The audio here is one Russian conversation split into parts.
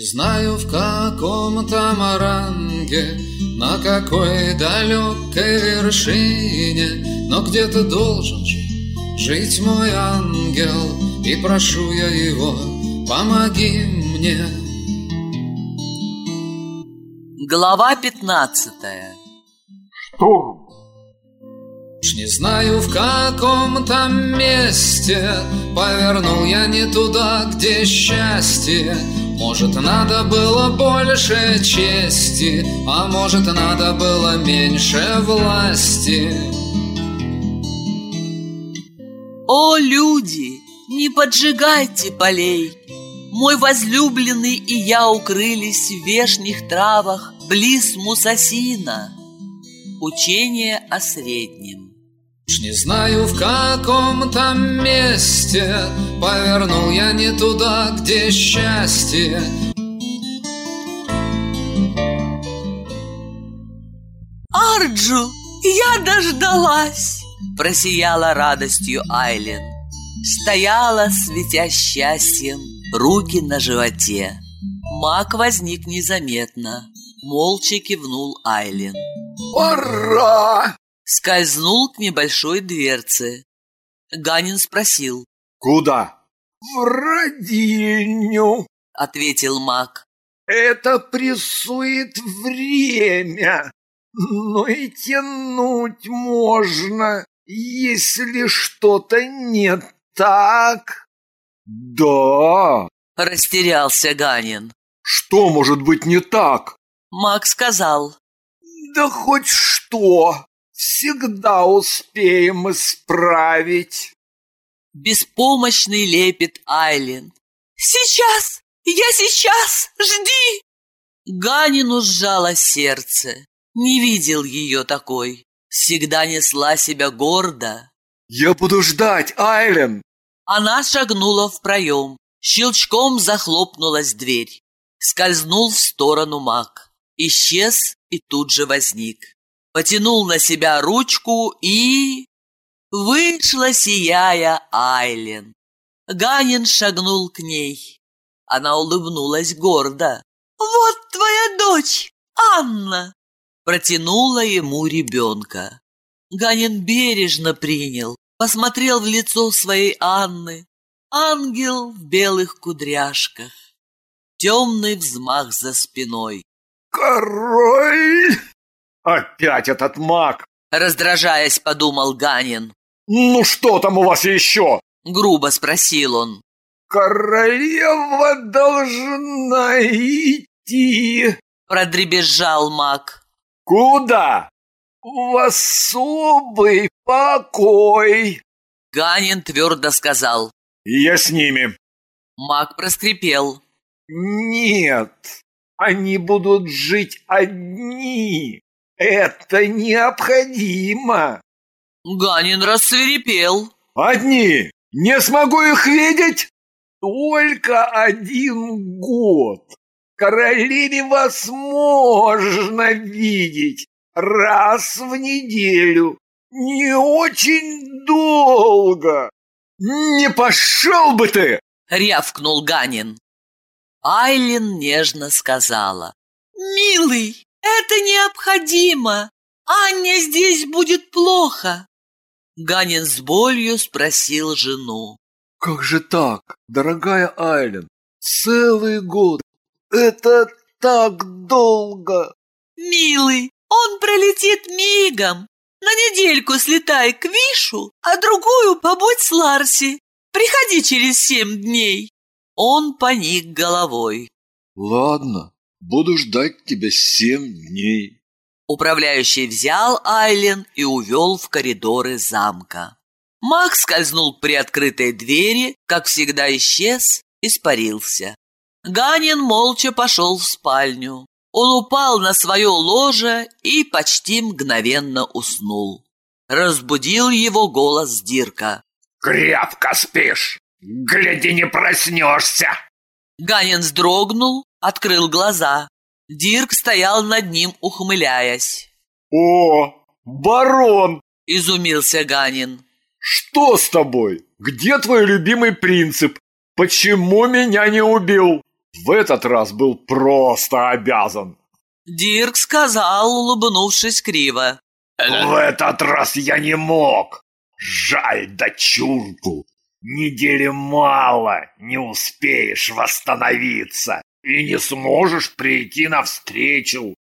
не знаю, в каком там оранге, На какой далекой вершине, Но где-то должен же жить мой ангел, И прошу я его, помоги мне. Глава пятнадцатая Штурм! Уж не знаю, в каком там месте Повернул я не туда, где счастье Может, надо было больше чести А может, надо было меньше власти. О, люди, не поджигайте полей. Мой возлюбленный и я укрылись В вешних травах близ Мусасина. Учение о среднем Уж не знаю, в каком там месте Повернул я не туда, где счастье Арджу, я дождалась! Просияла радостью Айлен Стояла, светя счастьем, руки на животе Маг возник незаметно Молча кивнул Айлен Ура! Скользнул к небольшой дверце Ганин спросил Куда? В родильню. Ответил маг Это прессует время. Но и тянуть можно, если что-то не так. Да. Растерялся Ганин Что может быть не так? Маг сказал Да хоть что. Всегда успеем исправить. Беспомощный лепет Айлен Сейчас! Я сейчас! Жди! Ганину сжало сердце Не видел ее такой Всегда несла себя гордо Я буду ждать, Айлен. Она шагнула в проем Щелчком захлопнулась дверь Скользнул в сторону маг Исчез и тут же возник Потянул на себя ручку и... Вышла, сияя, Айлен. Ганин шагнул к ней. Она улыбнулась гордо. «Вот твоя дочь, Анна!» Протянула ему ребенка. Ганин бережно принял, посмотрел в лицо своей Анны. Ангел в белых кудряшках. Темный взмах за спиной. Король! Опять этот маг! Раздражаясь, подумал Ганин. Ну что там у вас еще? Грубо спросил он. Королева должна идти. Продребезжал маг. Куда? В особый покой. Ганин твердо сказал. Я с ними. Маг проскрипел. Нет, они будут жить одни. Это необходимо. Ганин рассверепел. Одни? Не смогу их видеть? Только один год. Королеве вас можно видеть раз в неделю. Не очень долго. Не пошел бы ты! Рявкнул Ганин. Айлин нежно сказала. «Милый, это необходимо. Анне здесь будет плохо». Ганин с болью спросил жену. Как же так, дорогая Айлен? Целый год. Это так долго. «Милый, он пролетит мигом. На недельку слетай к Вишу, а другую побудь с Ларси. Приходи через семь дней». Он поник головой. Ладно, буду ждать тебя семь дней. Управляющий взял Айлен и увел в коридоры замка. Маг скользнул к приоткрытой двери, как всегда исчез, испарился. Ганин молча пошел в спальню. Он упал на свое ложе и почти мгновенно уснул. Разбудил его голос Дирка. Крепко спишь. Гляди, не проснешься. Ганин вздрогнул, открыл глаза. Дирк стоял над ним, ухмыляясь. О, барон! Изумился Ганин. Что с тобой? Где твой любимый принцип? Почему меня не убил? В этот раз был просто обязан. Дирк сказал, улыбнувшись криво. В этот раз я не мог. Жаль дочурку. Недели мало, не успеешь восстановиться и не сможешь прийти навстречу.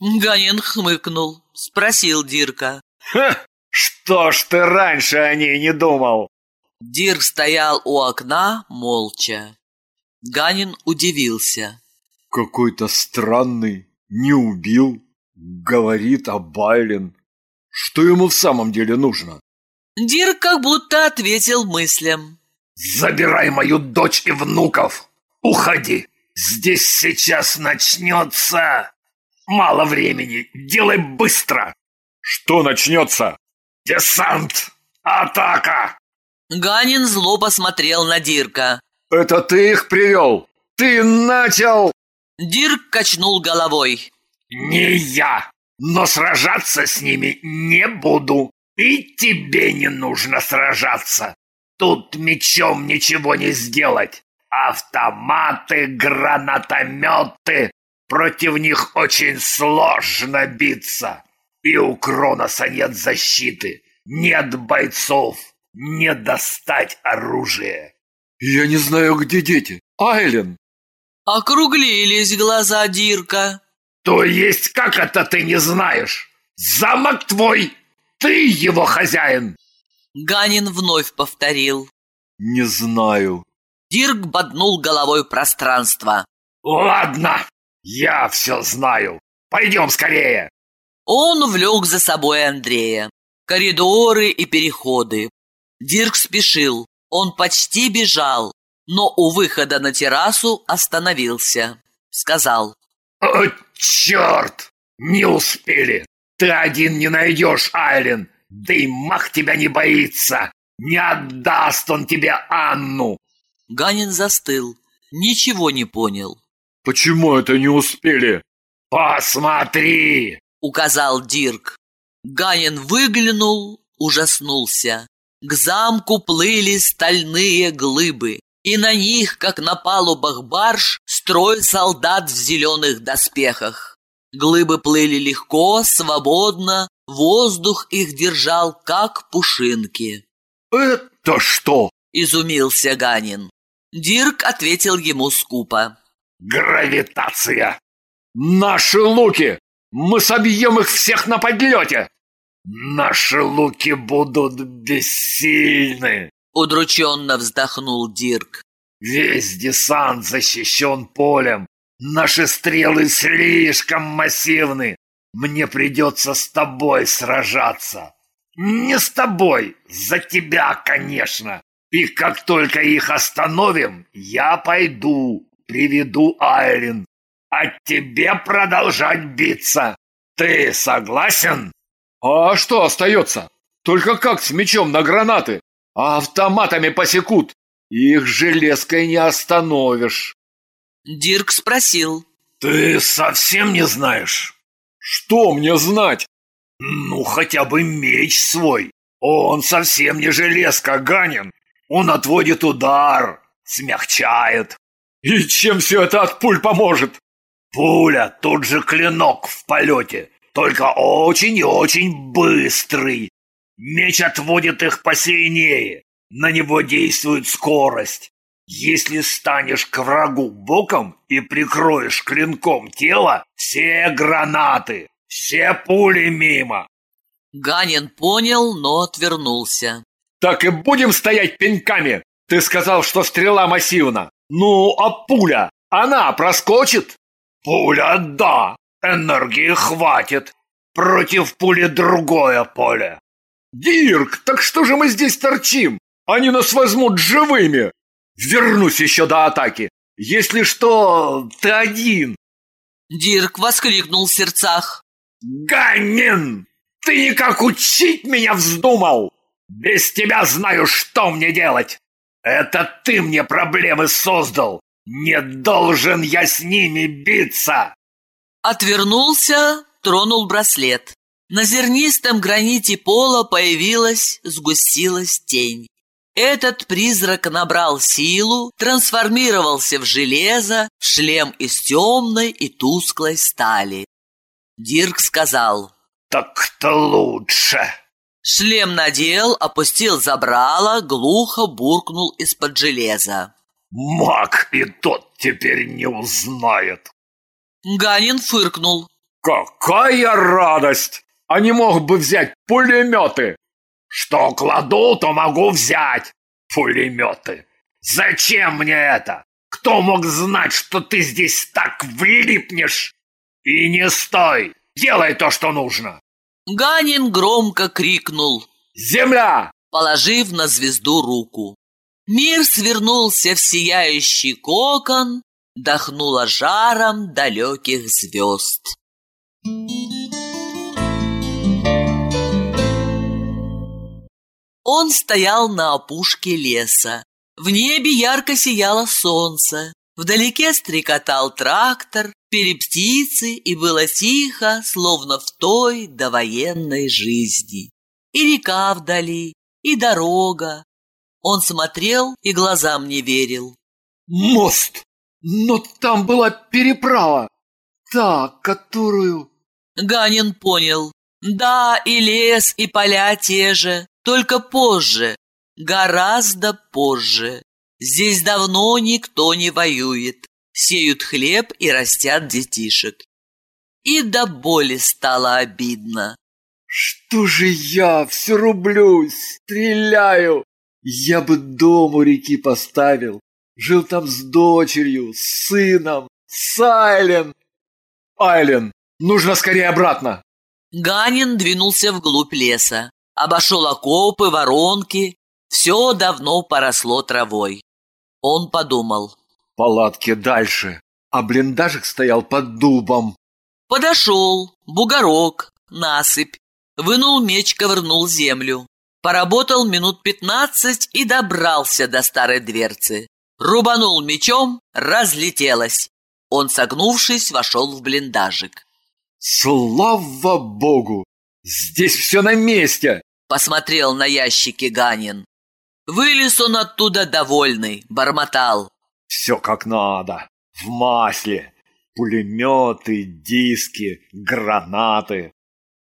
Ганин хмыкнул, спросил Дирка. Ха, что ж ты раньше о ней не думал? Дирк стоял у окна молча. Ганин удивился. Какой-то странный, не убил, говорит о Байлен. Что ему в самом деле нужно? Дирк как будто ответил мыслям. Забирай мою дочь и внуков. Уходи. Здесь сейчас начнется... Мало времени. Делай быстро. Что начнется? Десант. Атака. Ганин зло посмотрел на Дирка. Это ты их привел? Ты начал... Дирк качнул головой. Не я, но сражаться с ними не буду. И тебе не нужно сражаться. Тут мечом ничего не сделать. Автоматы, гранатометы. Против них очень сложно биться. И у Кроноса нет защиты. Нет бойцов. Не достать оружие. Я не знаю, где дети. Айлен. Округлились глаза Дирка. То есть как это ты не знаешь? Замок твой ты его хозяин!» Ганин вновь повторил. «Не знаю». Дирк боднул головой пространство. «Ладно, я все знаю. Пойдем скорее!» Он влек за собой Андрея. Коридоры и переходы. Дирк спешил. Он почти бежал, но у выхода на террасу остановился. Сказал. «О, черт! Не успели! Ты один не найдешь, Айлен. Да и мах тебя не боится. Не отдаст он тебе Анну. Ганин застыл. Ничего не понял. Почему это не успели? Посмотри! Указал Дирк. Ганин выглянул, ужаснулся. К замку плыли стальные глыбы, и на них, как на палубах барж, строй солдат в зеленых доспехах. Глыбы плыли легко, свободно, воздух их держал, как пушинки. «Это что?» – изумился Ганин. Дирк ответил ему скупо. «Гравитация! Наши луки! Мы собьем их всех на подлете! Наши луки будут бессильны!» Удрученно вздохнул Дирк. «Весь десант защищен полем, Наши стрелы слишком массивны. Мне придется с тобой сражаться. Не с тобой, за тебя, конечно. И как только их остановим, я пойду, приведу Айрин. А тебе продолжать биться. Ты согласен? А что остается? Только как с мечом на гранаты? А автоматами посекут. Их железкой не остановишь. Дирк спросил. «Ты совсем не знаешь?» «Что мне знать?» «Ну, хотя бы меч свой. Он совсем не железка, Ганин. Он отводит удар, смягчает». «И чем все это от пуль поможет?» «Пуля – тот же клинок в полете, только очень и очень быстрый. Меч отводит их посильнее, на него действует скорость. Если станешь к врагу боком и прикроешь клинком тело, все гранаты, все пули мимо. Ганин понял, но отвернулся. Так и будем стоять пеньками. Ты сказал, что стрела массивна. Ну, а пуля? Она проскочит? Пуля, да. Энергии хватит. Против пули другое поле. Дирк, так что же мы здесь торчим? Они нас возьмут живыми. Вернусь еще до атаки. Если что, ты один. Дирк воскликнул в сердцах. Ганин, ты никак учить меня вздумал? Без тебя знаю, что мне делать. Это ты мне проблемы создал. Не должен я с ними биться. Отвернулся, тронул браслет. На зернистом граните пола появилась, сгустилась тень. Этот призрак набрал силу, трансформировался в железо, в шлем из темной и тусклой стали. Дирк сказал «Так-то лучше!» Шлем надел, опустил забрало, глухо буркнул из-под железа. «Маг и тот теперь не узнает!» Ганин фыркнул. «Какая радость! А не мог бы взять пулеметы!» «Что кладу, то могу взять! Пулеметы! Зачем мне это? Кто мог знать, что ты здесь так влипнешь? И не стой! Делай то, что нужно!» Ганин громко крикнул «Земля!» положив на звезду руку. Мир свернулся в сияющий кокон, дохнуло жаром далеких звезд. Он стоял на опушке леса. В небе ярко сияло солнце. Вдалеке стрекотал трактор, пели птицы, и было тихо, словно в той довоенной жизни. И река вдали, и дорога. Он смотрел и глазам не верил. «Мост! Но там была переправа! Та, которую...» Ганин понял. Да, и лес, и поля те же, только позже, гораздо позже. Здесь давно никто не воюет, сеют хлеб и растят детишек. И до боли стало обидно. «Что же я все рублюсь, стреляю? Я бы дом у реки поставил, жил там с дочерью, с сыном, с Айлен. Айлен, нужно скорее обратно!» Ганин двинулся вглубь леса, обошел окопы, воронки. Все давно поросло травой. Он подумал. Палатки дальше, а блиндажик стоял под дубом. Подошел, бугорок, насыпь. Вынул меч, ковырнул землю. Поработал минут пятнадцать и добрался до старой дверцы. Рубанул мечом, разлетелась. Он, согнувшись, вошел в блиндажик. «Слава богу! Здесь все на месте!» Посмотрел на ящики Ганин. Вылез он оттуда довольный, бормотал. «Все как надо, в масле. Пулеметы, диски, гранаты».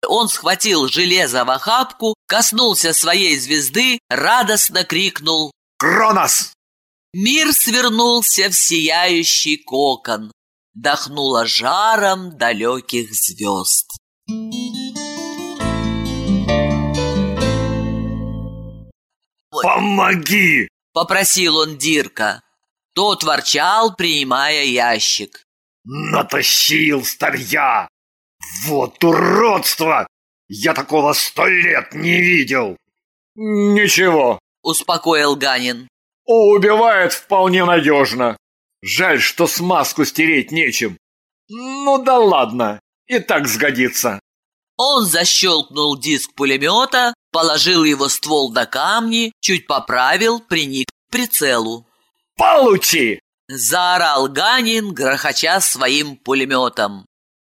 Он схватил железо в охапку, коснулся своей звезды, радостно крикнул «Кронос!» Мир свернулся в сияющий кокон дохнуло жаром далеких звезд. «Помоги!» — попросил он Дирка. Тот ворчал, принимая ящик. «Натащил старья! Вот уродство! Я такого сто лет не видел!» «Ничего!» — успокоил Ганин. «Убивает вполне надежно!» Жаль, что смазку стереть нечем. Ну да ладно, и так сгодится. Он защелкнул диск пулемета, положил его ствол до камни, чуть поправил, приник к прицелу. «Получи!» – заорал Ганин, грохоча своим пулеметом.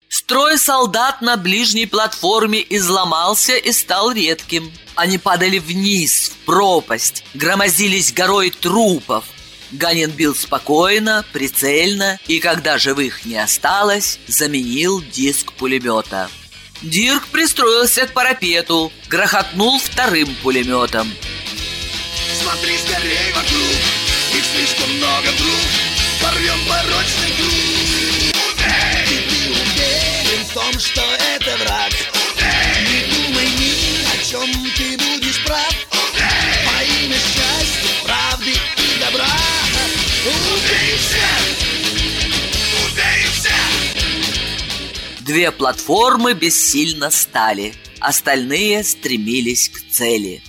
Строй солдат на ближней платформе изломался и стал редким. Они падали вниз, в пропасть, громозились горой трупов, Ганин бил спокойно, прицельно и, когда живых не осталось, заменил диск пулемета. Дирк пристроился к парапету, грохотнул вторым пулеметом. Смотри скорей вокруг, их слишком много вдруг, порвем порочный круг. Ты, ты уверен в том, что это враг, Две платформы бессильно стали, остальные стремились к цели.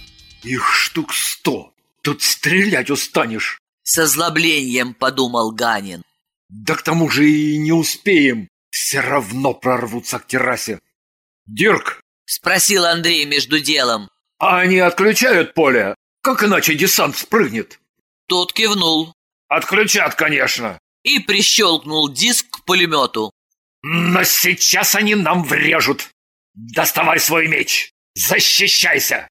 Их штук сто, тут стрелять устанешь. С озлоблением подумал Ганин. Да к тому же и не успеем, все равно прорвутся к террасе. Дирк! Спросил Андрей между делом. А они отключают поле? Как иначе десант спрыгнет? Тот кивнул. Отключат, конечно. И прищелкнул диск к пулемету. Но сейчас они нам врежут. Доставай свой меч. Защищайся.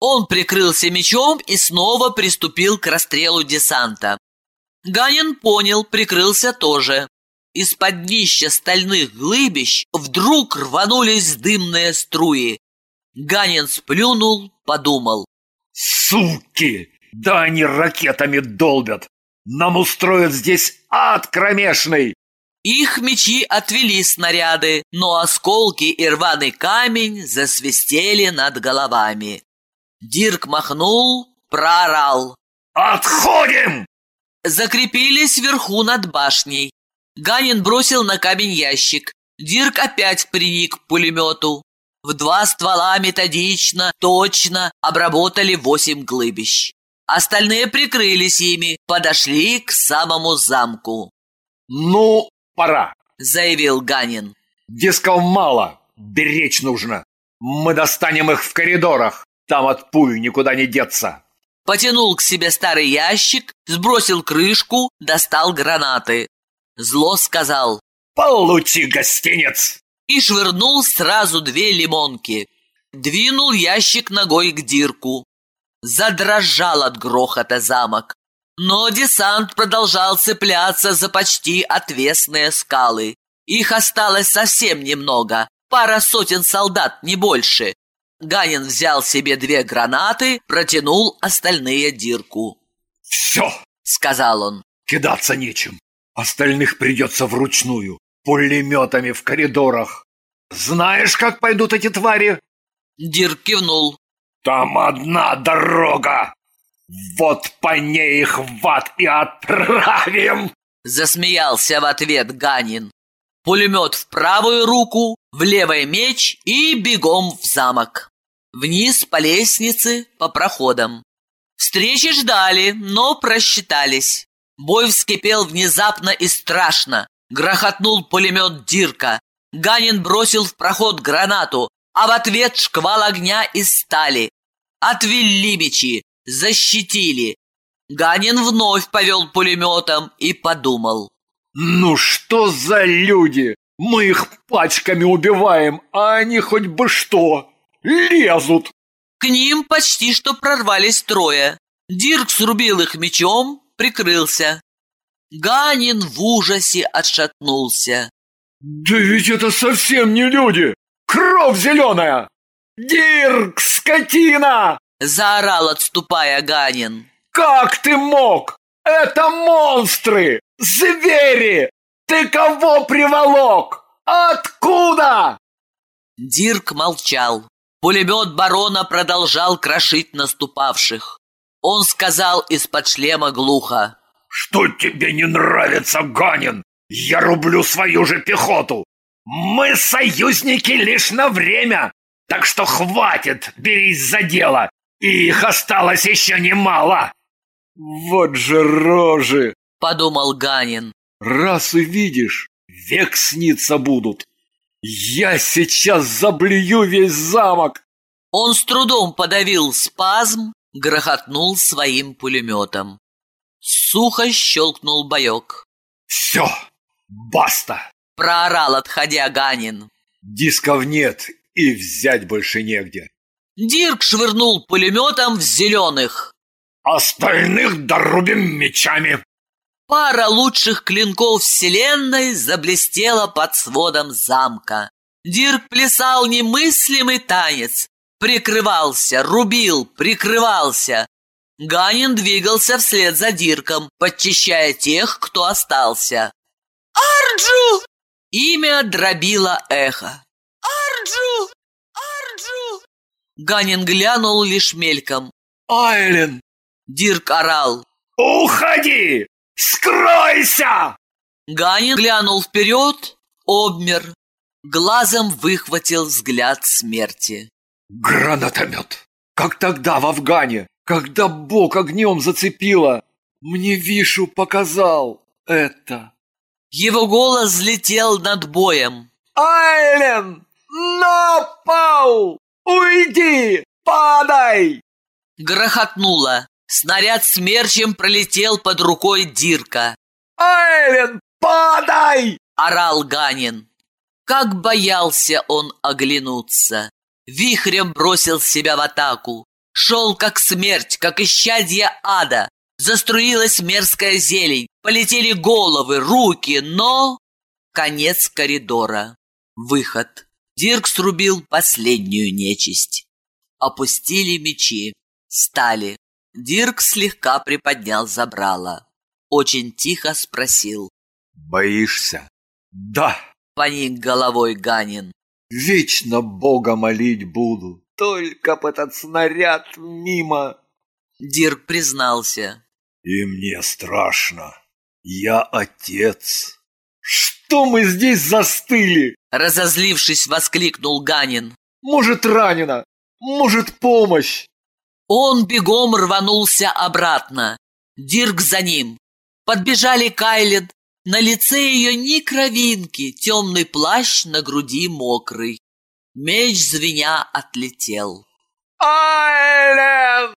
Он прикрылся мечом и снова приступил к расстрелу десанта. Ганин понял, прикрылся тоже. Из-под днища стальных глыбищ вдруг рванулись дымные струи. Ганин сплюнул, подумал. «Суки! Да они ракетами долбят! Нам устроят здесь ад кромешный!» Их мечи отвели снаряды, но осколки и рваный камень засвистели над головами. Дирк махнул, проорал. «Отходим!» Закрепились вверху над башней. Ганин бросил на камень ящик. Дирк опять приник к пулемету. В два ствола методично, точно обработали восемь глыбищ. Остальные прикрылись ими, подошли к самому замку. «Ну, пора», — заявил Ганин. «Дисков мало, беречь нужно. Мы достанем их в коридорах, там от пуль никуда не деться». Потянул к себе старый ящик, сбросил крышку, достал гранаты. Зло сказал «Получи, гостинец!» и швырнул сразу две лимонки. Двинул ящик ногой к дирку. Задрожал от грохота замок. Но десант продолжал цепляться за почти отвесные скалы. Их осталось совсем немного, пара сотен солдат, не больше. Ганин взял себе две гранаты, протянул остальные дирку. «Все!» — сказал он. «Кидаться нечем. Остальных придется вручную, пулеметами в коридорах. Знаешь, как пойдут эти твари?» Дирк кивнул. «Там одна дорога! Вот по ней их в ад и отправим!» Засмеялся в ответ Ганин. Пулемет в правую руку, в левый меч и бегом в замок. Вниз по лестнице, по проходам. Встречи ждали, но просчитались. Бой вскипел внезапно и страшно. Грохотнул пулемет Дирка. Ганин бросил в проход гранату, а в ответ шквал огня из стали. Отвели мечи, защитили. Ганин вновь повел пулеметом и подумал. «Ну что за люди? Мы их пачками убиваем, а они хоть бы что, лезут!» К ним почти что прорвались трое. Дирк срубил их мечом, прикрылся. Ганин в ужасе отшатнулся. «Да ведь это совсем не люди! Кровь зеленая! Дирк, скотина!» Заорал, отступая Ганин. «Как ты мог? Это монстры! Звери! Ты кого приволок? Откуда?» Дирк молчал. Пулемет барона продолжал крошить наступавших. Он сказал из-под шлема глухо. «Что тебе не нравится, Ганин? Я рублю свою же пехоту. Мы союзники лишь на время, так что хватит, берись за дело. И их осталось еще немало. Вот же рожи, подумал Ганин. Раз увидишь, век снится будут. Я сейчас заблюю весь замок. Он с трудом подавил спазм, грохотнул своим пулеметом. Сухо щелкнул боек. Все, Баста!» — проорал, отходя Ганин. «Дисков нет, и взять больше негде». Дирк швырнул пулеметом в зеленых. «Остальных дорубим мечами!» Пара лучших клинков вселенной заблестела под сводом замка. Дирк плясал немыслимый танец. Прикрывался, рубил, прикрывался. Ганин двигался вслед за Дирком, подчищая тех, кто остался. «Арджу!» Имя дробило эхо. «Арджу! Арджу!» Ганин глянул лишь мельком. «Айлен!» Дирк орал. «Уходи! Скройся!» Ганин глянул вперед, обмер. Глазом выхватил взгляд смерти. «Гранатомет! Как тогда в Афгане, когда Бог огнем зацепило! Мне Вишу показал это!» Его голос взлетел над боем. «Айлен! На пол! Уйди! Падай!» Грохотнуло. Снаряд смерчем пролетел под рукой Дирка. «Айлен, падай!» – орал Ганин. Как боялся он оглянуться. Вихрем бросил себя в атаку. Шел как смерть, как исчадье ада. Заструилась мерзкая зелень, полетели головы, руки, но... Конец коридора. Выход. Дирк срубил последнюю нечисть. Опустили мечи. Стали. Дирк слегка приподнял забрало. Очень тихо спросил. Боишься? Да. Поник головой Ганин. Вечно Бога молить буду. Только б этот снаряд мимо. Дирк признался. И мне страшно. Я отец. Что мы здесь застыли? Разозлившись, воскликнул Ганин. Может, ранена? Может, помощь? Он бегом рванулся обратно. Дирк за ним. Подбежали Кайлен. На лице ее ни кровинки, темный плащ на груди мокрый. Меч звеня отлетел. Айлен!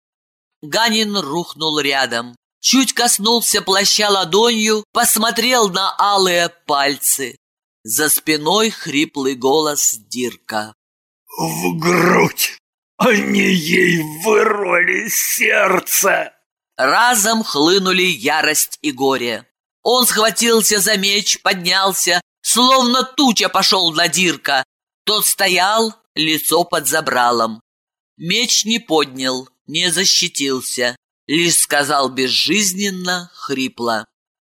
Ганин рухнул рядом. Чуть коснулся плаща ладонью, посмотрел на алые пальцы. За спиной хриплый голос Дирка. В грудь! Они ей вырвали сердце! Разом хлынули ярость и горе. Он схватился за меч, поднялся, словно туча пошел на Дирка. Тот стоял, лицо под забралом. Меч не поднял, не защитился, лишь сказал безжизненно, хрипло.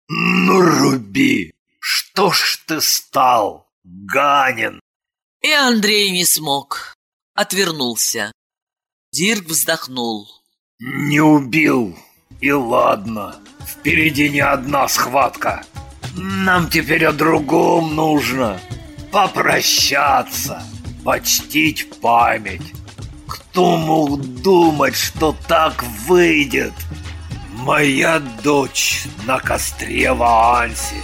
«Ну, руби! Что ж ты стал, Ганин?» И Андрей не смог, отвернулся. Дирк вздохнул. «Не убил, и ладно, впереди не одна схватка. Нам теперь о другом нужно. Попрощаться, почтить память. Кто мог думать, что так выйдет? Моя дочь на костре в Аансе.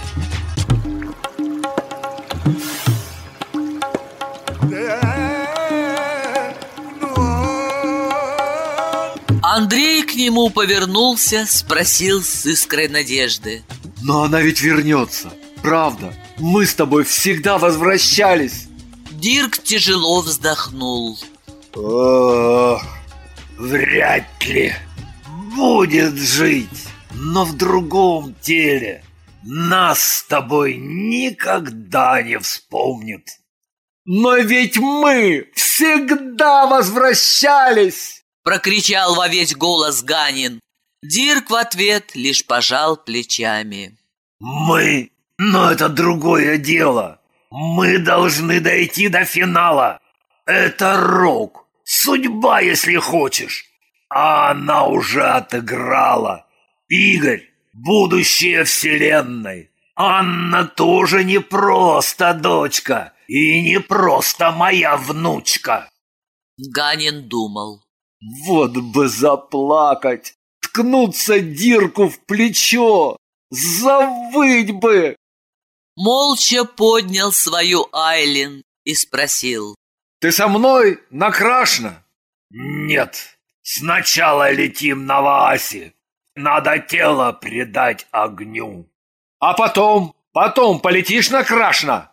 Андрей к нему повернулся, спросил с искрой надежды. Но она ведь вернется, правда. Мы с тобой всегда возвращались. Дирк тяжело вздохнул. Ох, вряд ли будет жить, но в другом теле. Нас с тобой никогда не вспомнит. Но ведь мы всегда возвращались! Прокричал во весь голос Ганин. Дирк в ответ лишь пожал плечами. Мы? Но это другое дело. Мы должны дойти до финала. Это рок. Судьба, если хочешь. А она уже отыграла. Игорь, будущее вселенной. Анна тоже не просто дочка и не просто моя внучка. Ганин думал. Вот бы заплакать, ткнуться Дирку в плечо, завыть бы. Молча поднял свою Айлин и спросил. Ты со мной накрашена? Нет, сначала летим на Ваасе. Надо тело предать огню. А потом, потом полетишь накрашена?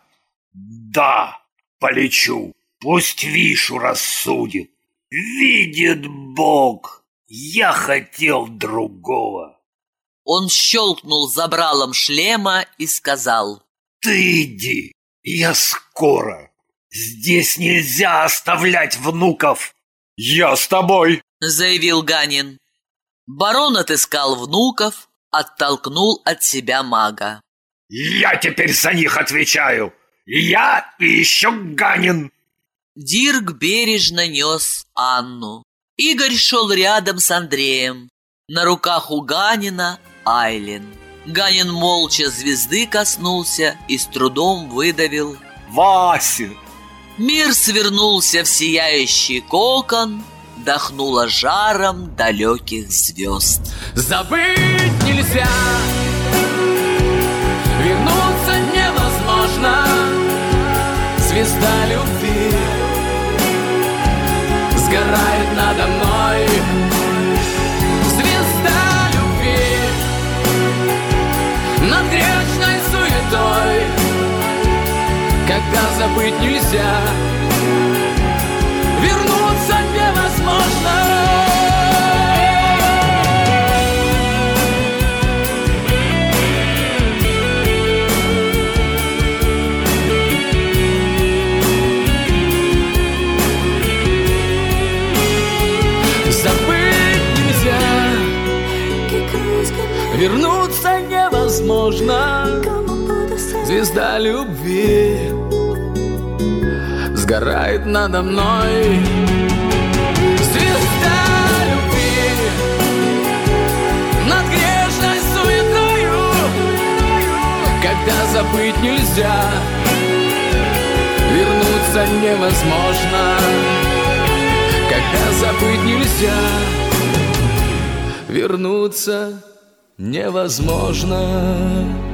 Да, полечу. Пусть Вишу рассудит. Видит Бог, я хотел другого. Он щелкнул забралом шлема и сказал. Ты иди, я скоро. Здесь нельзя оставлять внуков. Я с тобой, заявил Ганин. Барон отыскал внуков, оттолкнул от себя мага. Я теперь за них отвечаю. Я и еще Ганин. Дирк бережно нес Анну. Игорь шел рядом с Андреем. На руках у Ганина Айлин. Ганин молча звезды коснулся и с трудом выдавил Вася! Мир свернулся в сияющий кокон, Дохнуло жаром далеких звезд. Забыть нельзя, вернуться невозможно. Звезда любви сгорает надо мной. Звезда любви над грешной суетой, когда забыть нельзя, вернуться невозможно Звезда любви Сгорает надо мной. Звезда любви Над грешной суетою Когда забыть нельзя Вернуться невозможно. Когда забыть нельзя Вернуться невозможно.